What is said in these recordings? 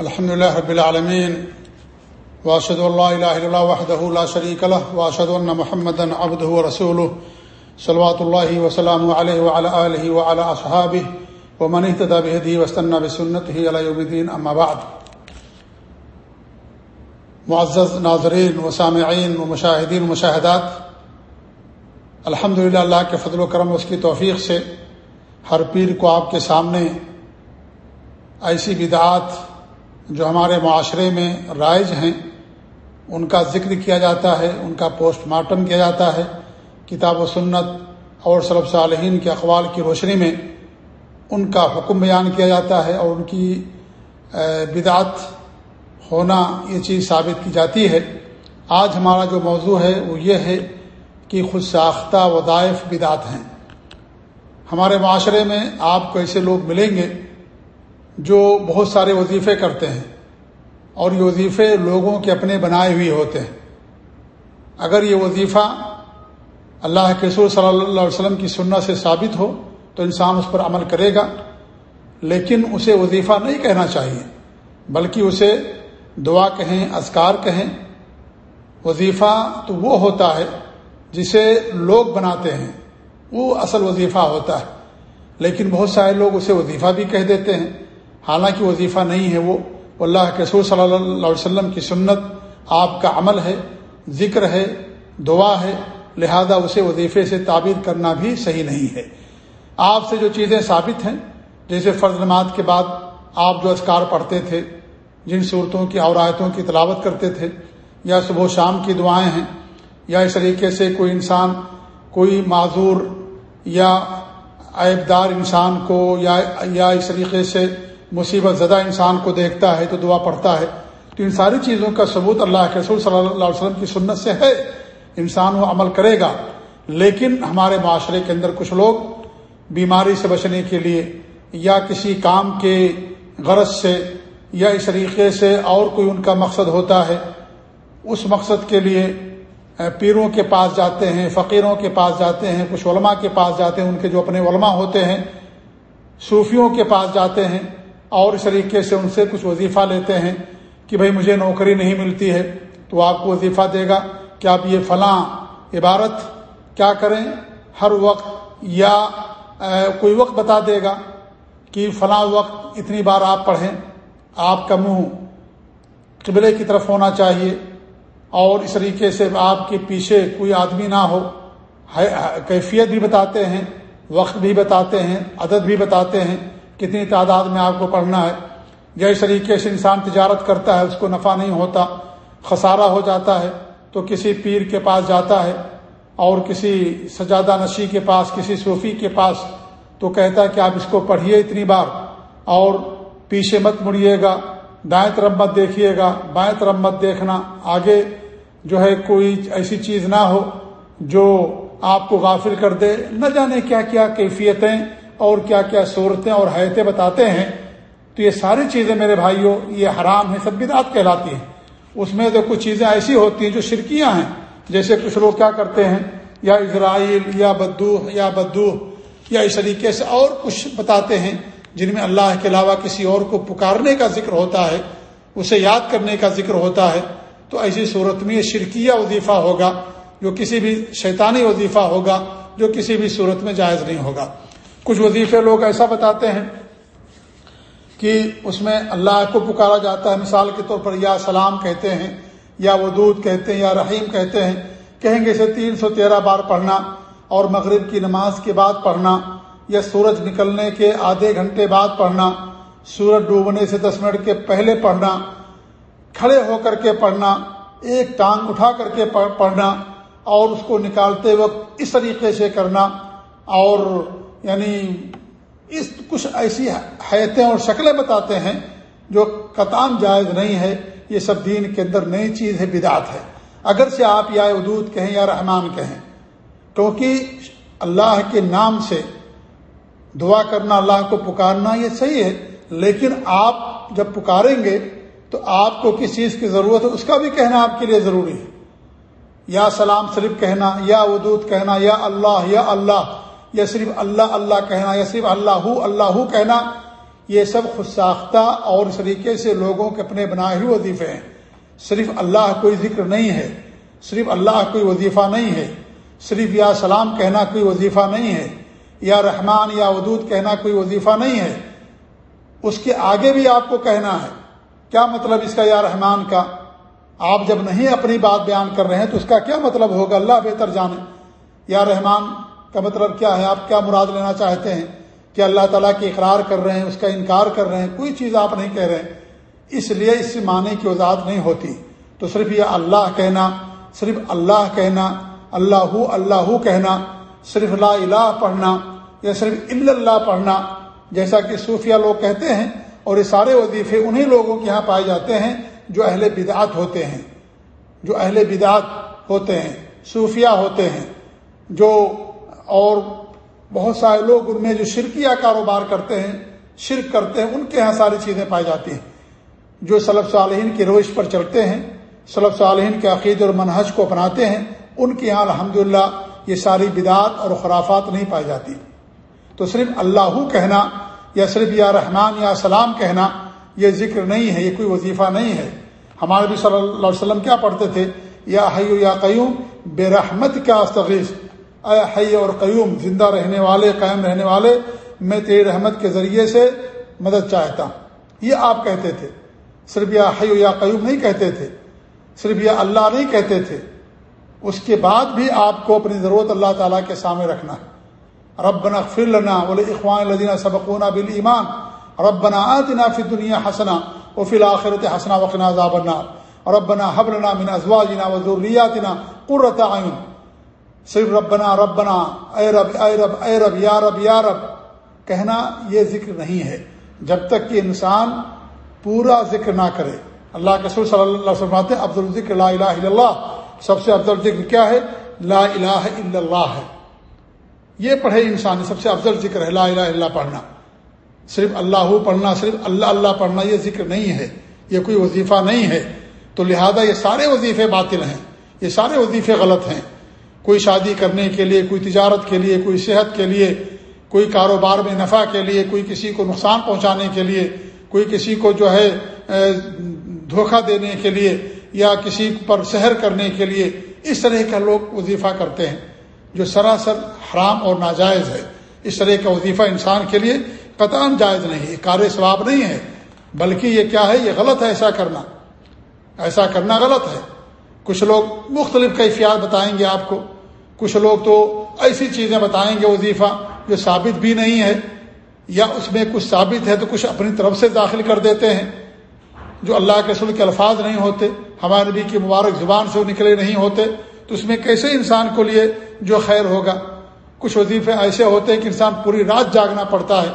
الحمد لله رب العالمين واشهد ان لا اله الا الله وحده لا شريك له واشهد ان محمدا عبده ورسوله صلوات الله وسلامه عليه وعلى اله وعلى اصحابه ومن اهتدى بهديه واستنى بسنته الى يوم الدين اما بعد۔ معزز ناظرین و سامعین و مشاہدین و مشاہدات الحمد للہ اللہ کے فضل و کرم اس کی توفیق سے ہر پیر کو آپ کے سامنے ایسی بدعات جو ہمارے معاشرے میں رائج ہیں، ان کا ذکر کیا جاتا ہے، ان کا پوسٹ مارٹم کیا جاتا ہے۔ کتاب و سنت اور صلب صالحین کے اقوال کی روشنی میں ان کا حکم بیان کیا جاتا ہے اور ان کی بدعت ہونا یہ چیز ثابت کی جاتی ہے۔ آج ہمارا جو موضوع ہے وہ یہ ہے کہ خود ساختہ وظائف بدعت ہیں۔ ہمارے معاشرے میں آپ کو ایسے لوگ ملیں گے جو بہت سارے وظیفے کرتے ہیں اور یہ وظیفے لوگوں کے اپنے بنائے ہوئے ہوتے ہیں۔ اگر یہ وظیفہ اللہ کے رسول صلی اللہ علیہ وسلم کی سننا سے ثابت ہو تو انسان اس پر عمل کرے گا، لیکن اسے وظیفہ نہیں کہنا چاہیے، بلکہ اسے دعا کہیں، اذکار کہیں۔ وظیفہ تو وہ ہوتا ہے جسے لوگ بناتے ہیں، وہ اصل وظیفہ ہوتا ہے۔ لیکن بہت سارے لوگ اسے وظیفہ بھی کہہ دیتے ہیں۔ حالانکہ وظیفہ نہیں ہے وہ۔ اللہ کے رسول صلی اللہ علیہ وسلم کی سنت آپ کا عمل ہے، ذکر ہے، دعا ہے، لہذا اسے وظیفے سے تعبیر کرنا بھی صحیح نہیں ہے۔ آپ سے جو چیزیں ثابت ہیں، جیسے فرض نماز کے بعد آپ جو اسکار پڑھتے تھے، جن صورتوں کی آیتوں کی تلاوت کرتے تھے، یا صبح و شام کی دعائیں ہیں، یا اس طریقے سے کوئی انسان، کوئی معذور یا عیبدار انسان کو، یا یا اس طریقے سے مصیبت زدہ انسان کو دیکھتا ہے تو دعا پڑھتا ہے۔ تو ان ساری چیزوں کا ثبوت اللہ کے رسول صلی اللہ علیہ وسلم کی سنت سے ہے۔ انسان وہ عمل کرے گا۔ لیکن ہمارے معاشرے کے اندر کچھ لوگ بیماری سے بچنے کے لیے یا کسی کام کے غرض سے یا اس طریقے سے اور کوئی ان کا مقصد ہوتا ہے، اس مقصد کے لیے پیروں کے پاس جاتے ہیں، فقیروں کے پاس جاتے ہیں، کچھ علماء کے پاس جاتے ہیں، ان کے جو اپنے علماء ہوتے ہیں، صوفیوں کے پاس جاتے ہیں۔ اور اس طریقے سے ان سے کچھ وظیفہ لیتے ہیں کہ بھائی مجھے نوکری نہیں ملتی ہے تو آپ کو وظیفہ دے گا کہ آپ یہ فلاں عبارت کیا کریں، ہر وقت یا کوئی وقت بتا دے گا کہ فلاں وقت اتنی بار آپ پڑھیں، آپ کا منہ قبلے کی طرف ہونا چاہیے اور اس طریقے سے آپ کے پیچھے کوئی آدمی نہ ہو۔ کیفیت بھی بتاتے ہیں، وقت بھی بتاتے ہیں، عدد بھی بتاتے ہیں۔ کتنی تعداد میں آپ کو پڑھنا ہے۔ یا اس طریقے سے انسان تجارت کرتا ہے، اس کو نفع نہیں ہوتا، خسارہ ہو جاتا ہے، تو کسی پیر کے پاس جاتا ہے اور کسی سجادہ نشی کے پاس، کسی صوفی کے پاس تو کہتا ہے کہ آپ اس کو پڑھیے اتنی بار اور پیچھے مت مڑیے گا، دائیں طرف مت دیکھیے گا، بائیں طرف مت دیکھنا۔ آگے جو ہے کوئی ایسی چیز نہ ہو جو آپ کو غافل کر دے۔ نہ جانے کیا کیا کیفیتیں اور کیا کیا صورتیں اور حیتیں بتاتے ہیں، تو یہ ساری چیزیں میرے بھائیوں، یہ حرام ہیں، سب بدعت کہلاتی ہیں۔ اس میں تو کچھ چیزیں ایسی ہوتی ہیں جو شرکیاں ہیں، جیسے کچھ لوگ کیا کرتے ہیں، یا اسرائیل، یا بدو یا بدو یا اس طریقے سے اور کچھ بتاتے ہیں، جن میں اللہ کے علاوہ کسی اور کو پکارنے کا ذکر ہوتا ہے، اسے یاد کرنے کا ذکر ہوتا ہے، تو ایسی صورت میں یہ شرکیہ وظیفہ ہوگا، جو کسی بھی شیطانی وظیفہ ہوگا، جو کسی بھی صورت میں جائز نہیں ہوگا۔ کچھ وظیفے لوگ ایسا بتاتے ہیں کہ اس میں اللہ کو پکارا جاتا ہے۔ مثال کے طور پر یا سلام کہتے ہیں، یا ودود کہتے ہیں، یا رحیم کہتے ہیں۔ کہیں گے اسے تین سو تیرہ بار پڑھنا اور مغرب کی نماز کے بعد پڑھنا، یا سورج نکلنے کے آدھے گھنٹے بعد پڑھنا، سورج ڈوبنے سے دس منٹ کے پہلے پڑھنا، کھڑے ہو کر کے پڑھنا، ایک ٹانگ اٹھا کر کے پڑھنا اور اس کو نکالتے وقت اس طریقے سے کرنا اور یعنی اس کچھ ایسی حیتیں اور شکلیں بتاتے ہیں جو قطام جائز نہیں ہے، یہ سب دین کے اندر نئی چیز ہے، بدعت ہے۔ اگر سے آپ یا ادود کہیں یا رحمان کہیں، کیونکہ اللہ کے نام سے دعا کرنا، اللہ کو پکارنا یہ صحیح ہے، لیکن آپ جب پکاریں گے تو آپ کو کس چیز کی ضرورت ہے، اس کا بھی کہنا آپ کے لیے ضروری ہے۔ یا سلام صرف کہنا، یا ودود کہنا، یا اللہ یا اللہ۔ یا صرف اللہ اللہ کہنا یا صرف اللہ اللہ کہنا، یہ سب خود ساختہ اور اس طریقے سے لوگوں کے اپنے بنائے ہوئے وظیفے ہیں۔ صرف اللہ کوئی ذکر نہیں ہے، صرف اللہ کوئی وظیفہ نہیں ہے۔ صرف یا سلام کہنا کوئی وظیفہ نہیں ہے، یا رحمان یا ودود کہنا کوئی وظیفہ نہیں ہے۔ اس کے آگے بھی آپ کو کہنا ہے۔ کیا مطلب اس کا یا رحمان کا؟ آپ جب نہیں اپنی بات بیان کر رہے ہیں تو اس کا کیا مطلب ہوگا؟ اللہ بہتر جانے۔ یا رحمان کا مطلب کیا ہے؟ آپ کیا مراد لینا چاہتے ہیں؟ کہ اللہ تعالیٰ کی اقرار کر رہے ہیں، اس کا انکار کر رہے ہیں، کوئی چیز آپ نہیں کہہ رہے اس لیے اس سے معنی کی وضاحت نہیں ہوتی۔ تو صرف یہ اللہ کہنا، صرف اللہ کہنا، اللہ اللہ کہنا، صرف لا الہ پڑھنا یا صرف اللہ پڑھنا، جیسا کہ صوفیہ لوگ کہتے ہیں اور یہ سارے وظیفے انہیں لوگوں کے یہاں پائے جاتے ہیں جو اہل بدعت ہوتے ہیں۔ جو اہل بدعت ہوتے ہیں صوفیہ ہوتے ہیں، جو اور بہت سارے لوگ ان میں جو شرکیہ کاروبار کرتے ہیں، شرک کرتے ہیں، ان کے یہاں ساری چیزیں پائی جاتی ہیں۔ جو صلب صالحین کی روش پر چلتے ہیں صلب صالحین کے عقید اور منحج کو اپناتے ہیں، ان کے یہاں الحمد یہ ساری بدعت اور خرافات نہیں پائی جاتی۔ تو صرف اللہ کہنا، یا صرف یا رحمان یا سلام کہنا، یہ ذکر نہیں ہے، یہ کوئی وظیفہ نہیں ہے۔ ہمارے بھی صلی اللہ علیہ وسلم کیا پڑھتے تھے؟ یا حیو یا قیوم، بے رحمت کیا استغیث۔ اے حی اور قیوم زندہ رہنے والے، قائم رہنے والے، میں تیری رحمت کے ذریعے سے مدد چاہتا ہوں۔ یہ آپ کہتے تھے۔ صرف یا حیو یا قیوم نہیں کہتے تھے۔ صرف یا اللہ نہیں کہتے تھے۔ اس کے بعد بھی آپ کو اپنی ضرورت اللہ تعالیٰ کے سامنے رکھنا ہے۔ ربنا اغفر لنا ولاخوان الذين سبقونا بالايمان ربنا آتنا في الدنيا حسنه وفي الاخره حسنه وقنا عذاب النار۔ ربنا هب لنا من ازواجنا وذرياتنا قرة اعين صرف ربنا ربنا، اے رب اے رب اے رب، یا رب یا رب۔ کہنا یہ ذکر نہیں ہے۔ جب تک کہ انسان پورا ذکر نہ کرے۔ اللہ کے رسول صلی اللہ علیہ وسلم فرماتے ہیں عبد الذکر لا الہ الا اللہ۔ سب سے افضل ذکر کیا ہے؟ لا الہ الا اللہ ہے۔ یہ پڑھے انسان سب سے افضل ذکر ہے لا الہ اللہ پڑھنا۔ صرف اللہ پڑھنا، صرف اللہ اللہ پڑھنا یہ ذکر نہیں ہے۔ یہ کوئی وظیفہ نہیں ہے۔ تو لہذا یہ سارے وظیفے باطل ہیں۔ یہ سارے وظیفے غلط ہیں۔ کوئی شادی کرنے کے لیے، کوئی تجارت کے لیے، کوئی صحت کے لیے، کوئی کاروبار میں نفع کے لیے، کوئی کسی کو نقصان پہنچانے کے لیے، کوئی کسی کو جو ہے دھوکہ دینے کے لیے یا کسی پر سحر کرنے کے لیے، اس طرح کا لوگ وظیفہ کرتے ہیں جو سراسر حرام اور ناجائز ہے۔ اس طرح کا وظیفہ انسان کے لیے قطع جائز نہیں ہے کار ثواب نہیں ہے، بلکہ یہ کیا ہے، یہ غلط ہے، ایسا کرنا۔ ایسا کرنا غلط ہے۔ کچھ لوگ مختلف کیفیات بتائیں گے آپ کو۔ کچھ لوگ تو ایسی چیزیں بتائیں گے وظیفہ جو ثابت بھی نہیں ہے، یا اس میں کچھ ثابت ہے تو کچھ اپنی طرف سے داخل کر دیتے ہیں، جو اللہ کے رسول کے الفاظ نہیں ہوتے، ہمارے نبی کی مبارک زبان سے وہ نکلے نہیں ہوتے۔ تو اس میں کیسے انسان کو لیے جو خیر ہوگا؟ کچھ وظیفے ایسے ہوتے ہیں کہ انسان پوری رات جاگنا پڑتا ہے۔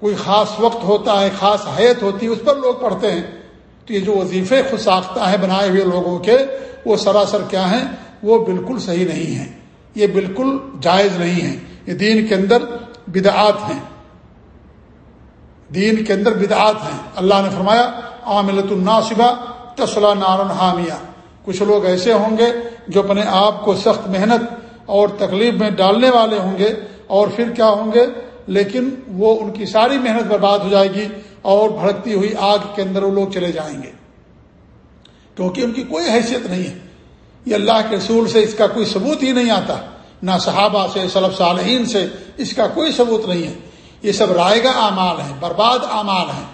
کوئی خاص وقت ہوتا ہے، خاص حیت ہوتی ہے، اس پر لوگ پڑھتے ہیں۔ تو یہ جو وظیفے خود ساختہ ہیں، بنائے ہوئے لوگوں کے، وہ سراسر کیا ہیں؟ وہ بالکل صحیح نہیں ہیں۔ یہ بالکل جائز نہیں ہیں۔ یہ دین کے اندر بدعات ہیں۔ دین کے اندر بدعات ہیں۔ اللہ نے فرمایا عاملت الناصبہ تسلا نارن حامیہ۔ کچھ لوگ ایسے ہوں گے جو اپنے آپ کو سخت محنت اور تکلیف میں ڈالنے والے ہوں گے اور پھر کیا ہوں گے؟ لیکن وہ ان کی ساری محنت برباد ہو جائے گی اور بھڑکتی ہوئی آگ کے اندر وہ لوگ چلے جائیں گے۔ کیونکہ ان کی کوئی حیثیت نہیں ہے۔ یہ اللہ کے رسول سے اس کا کوئی ثبوت ہی نہیں آتا، نہ صحابہ سے صلب صالحین سے اس کا کوئی ثبوت نہیں ہے۔ یہ سب رائے گا اعمال ہیں، برباد اعمال ہیں۔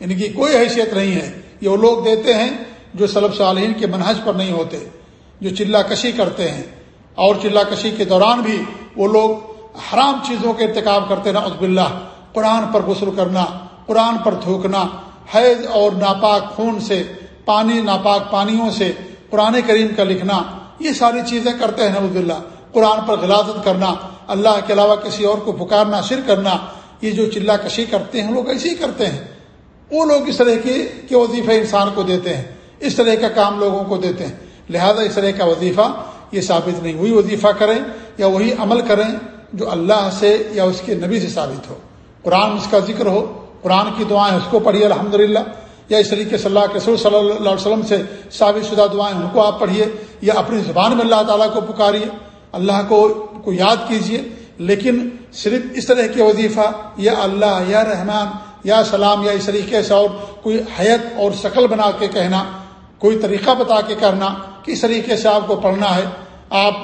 ان کی کوئی حیثیت نہیں ہے۔ یہ وہ لوگ دیتے ہیں جو سلب صالحین کے منحج پر نہیں ہوتے، جو چلہ کشی کرتے ہیں۔ اور چلہ کشی کے دوران بھی وہ لوگ حرام چیزوں کے ارتکاب کرتے نا عزب اللہ قرآن پر غسل کرنا، قرآن پر تھوکنا حیض اور ناپاک خون سے، پانی، ناپاک پانیوں سے قرآن کریم کا لکھنا، یہ ساری چیزیں کرتے ہیں نوز اللہ قرآن پر غلازت کرنا، اللہ کے علاوہ کسی اور کو پکارنا شر کرنا، یہ جو چلہ کشی کرتے ہیں، لوگ ایسے ہی کرتے ہیں۔ وہ لوگ اس طرح کے وظیفے انسان کو دیتے ہیں، اس طرح کا کام لوگوں کو دیتے ہیں۔ لہذا اس طرح کا وظیفہ، یہ ثابت نہیں۔ وہی وظیفہ کریں یا وہی عمل کریں جو اللہ سے یا اس کے نبی سے ثابت ہو۔ قرآن اس کا ذکر ہو، قرآن کی دعائیں اس کو پڑھیے الحمد یا اس طریقے سے اللہ کے رسول صلی اللہ علیہ وسلم سے ثابت شدہ دعائیں ان کو آپ پڑھیے یا اپنی زبان میں اللہ تعالیٰ کو پکاریے، اللہ کو کو یاد کیجیے، لیکن صرف اس طرح کے وظیفہ، یا اللہ، یا رحمان، یا سلام، یا اس طریقے سے اور کوئی حیت اور شکل بنا کے کہنا، کوئی طریقہ بتا کے کرنا کس طریقے سے آپ کو پڑھنا ہے، آپ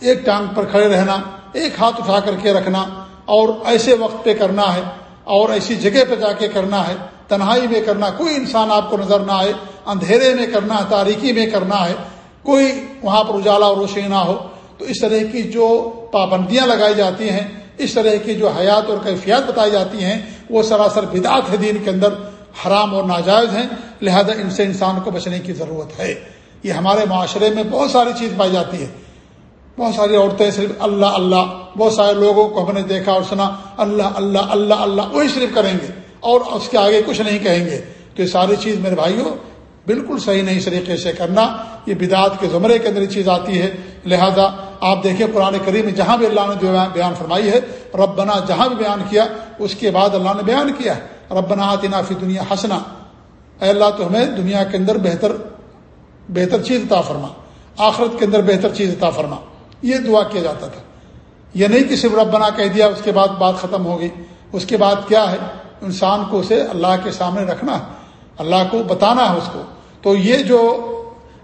ایک ٹانگ پر کھڑے رہنا، ایک ہاتھ اٹھا کر کے رکھنا اور ایسے وقت پہ کرنا ہے اور ایسی جگہ پہ جا کے کرنا ہے۔ تنہائی میں کرنا، کوئی انسان آپ کو نظر نہ آئے، اندھیرے میں کرنا ہے تاریکی میں کرنا ہے، کوئی وہاں پر اجالا اور روشنی نہ ہو، تو اس طرح کی جو پابندیاں لگائی جاتی ہیں، اس طرح کی جو حیات اور کیفیات بتائی جاتی ہیں، وہ سراسر بدعت ہے دین کے اندر، حرام اور ناجائز ہیں، لہذا ان سے انسان کو بچنے کی ضرورت ہے۔ یہ ہمارے معاشرے میں بہت ساری چیز پائی جاتی ہے۔ بہت ساری عورتیں صرف اللہ اللہ، بہت سارے لوگوں کو ہم نے دیکھا اور سنا، اللہ اللہ اللہ اللہ، وہی صرف کریں گے۔ اور اس کے آگے کچھ نہیں کہیں گے تو یہ ساری چیز میرے بھائیوں بالکل صحیح نہیں طریقے سے کرنا۔ یہ بدعت کے زمرے کے اندر یہ چیز آتی ہے۔ لہذا آپ دیکھیں قرآن کریم میں جہاں بھی اللہ نے بیان فرمائی ہے، ربنا جہاں بھی بیان کیا، اس کے بعد اللہ نے بیان کیا ہے۔ ربنا آتنا فی دنیا ہنسنا اے اللہ تو ہمیں دنیا کے اندر بہتر بہتر چیز عطا فرما۔ آخرت کے اندر بہتر چیز عطا فرما۔ یہ دعا کیا جاتا تھا۔ یہ نہیں کہ صرف ربنا کہہ دیا، اس کے بعد بات ختم ہوگی اس کے بعد کیا ہے؟ انسان کو اسے اللہ کے سامنے رکھنا ہے اللہ کو بتانا ہے اس کو۔ تو یہ جو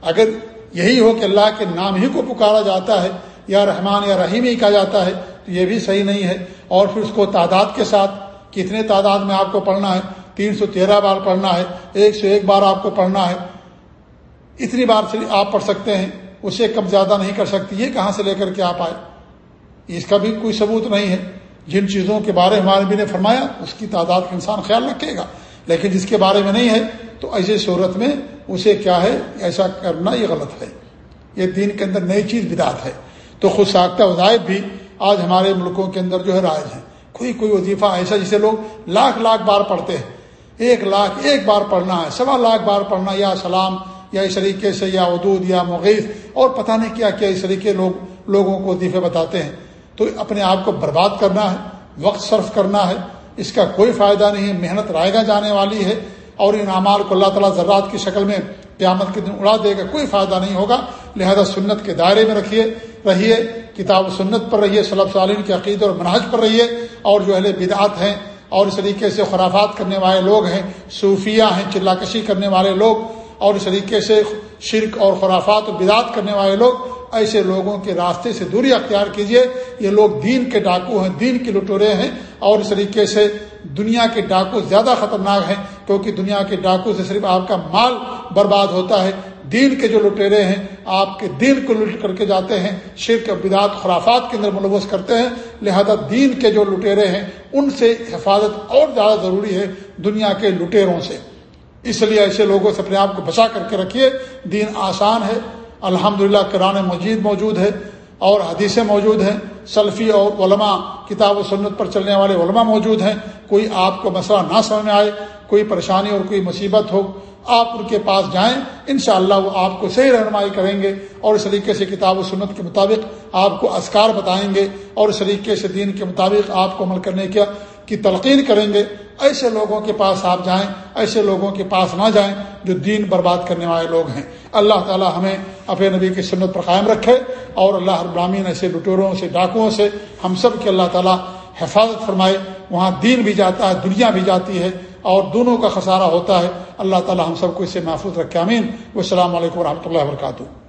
اگر یہی ہو کہ اللہ کے نام ہی کو پکارا جاتا ہے، یا رحمان یا رحیم ہی کہا جاتا ہے، تو یہ بھی صحیح نہیں ہے۔ اور پھر اس کو تعداد کے ساتھ کتنے تعداد میں آپ کو پڑھنا ہے؟ تین سو تیرہ بار پڑھنا ہے، ایک سو ایک بار آپ کو پڑھنا ہے۔ اتنی بار سے آپ پڑھ سکتے ہیں اسے کم زیادہ نہیں کر سکتی۔ یہ کہاں سے لے کر کے آپ آئے؟ اس کا بھی کوئی ثبوت نہیں ہے۔ جن چیزوں کے بارے میں ہمارے بھی نے فرمایا، اس کی تعداد کا انسان خیال رکھے گا۔ لیکن جس کے بارے میں نہیں ہے، تو ایسی صورت میں اسے کیا ہے؟ ایسا کرنا یہ غلط ہے۔ یہ دین کے اندر نئی چیز بدات ہے۔ تو خود ساختہ وظائف بھی آج ہمارے ملکوں کے اندر جو ہے رائج ہیں۔ کوئی کوئی وظیفہ ایسا جسے لوگ لاکھ لاکھ بار پڑھتے ہیں۔ ایک لاکھ ایک بار پڑھنا ہے، سوا لاکھ بار پڑھنا، یا سلام، یا اس طریقے سے، یا ادود یا مغیث، اور پتہ نہیں کیا کیا اس طریقے لوگ، لوگوں کو وظیفے بتاتے ہیں۔ تو اپنے آپ کو برباد کرنا ہے، وقت صرف کرنا ہے، اس کا کوئی فائدہ نہیں ہے محنت رائے گا جانے والی ہے اور ان اعمال کو اللہ تعالیٰ ذرات کی شکل میں قیامت کے دن اڑا دے گا، کوئی فائدہ نہیں ہوگا۔ لہذا سنت کے دائرے میں رکھیے، رہیے، کتاب و سنت پر رہیے صلب سالین کے عقید اور مناج پر رہیے۔ اور جو اہل بدعت ہیں اور اس طریقے سے خرافات کرنے والے لوگ ہیں، صوفیہ ہیں چلا کشی کرنے والے لوگ اور اس طریقے سے شرک اور خرافات و بدعت کرنے والے لوگ ایسے لوگوں کے راستے سے دوری اختیار کیجیے یہ لوگ دین کے ڈاکو ہیں، دین کے لٹورے ہیں اور اس طریقے سے دنیا کے ڈاکو زیادہ خطرناک ہیں کیونکہ دنیا کے ڈاکو سے صرف آپ کا مال برباد ہوتا ہے۔ دین کے جو لٹیرے ہیں، آپ کے دین کو لٹ کر کے جاتے ہیں۔ شرک بدعت خرافات کے اندر ملوث کرتے ہیں۔ لہذا دین کے جو لٹیرے ہیں، ان سے حفاظت اور زیادہ ضروری ہے دنیا کے لٹیروں سے۔ اس لیے ایسے لوگوں سے اپنے آپ کو بچا کر کے رکھیے۔ دین آسان ہے۔ الحمد للہ قرآن مجید موجود ہے اور حدیثیں موجود ہیں۔ سلفی اور علماء کتاب و سنت پر چلنے والے علماء موجود ہیں۔ کوئی آپ کو مسئلہ نہ سمجھ میں آئے، کوئی پریشانی اور کوئی مصیبت ہو، آپ ان کے پاس جائیں۔ انشاءاللہ وہ آپ کو صحیح رہنمائی کریں گے اور اس طریقے سے کتاب و سنت کے مطابق آپ کو اسکار بتائیں گے اور اس طریقے سے دین کے مطابق آپ کو عمل کرنے کا کی تلقین کریں گے۔ ایسے لوگوں کے پاس آپ جائیں، ایسے لوگوں کے پاس نہ جائیں جو دین برباد کرنے والے لوگ ہیں۔ اللہ تعالی ہمیں اپنے نبی کی سنت پر قائم رکھے اور اللہ ابرامین ایسے لٹوروں سے، ڈاکوؤں سے ہم سب کے اللہ تعالی حفاظت فرمائے۔ وہاں دین بھی جاتا ہے، دنیا بھی جاتی ہے اور دونوں کا خسارہ ہوتا ہے۔ اللہ تعالی ہم سب کو اسے محفوظ رکھے امین السلام علیکم و رحمۃ اللہ وبرکاتہ۔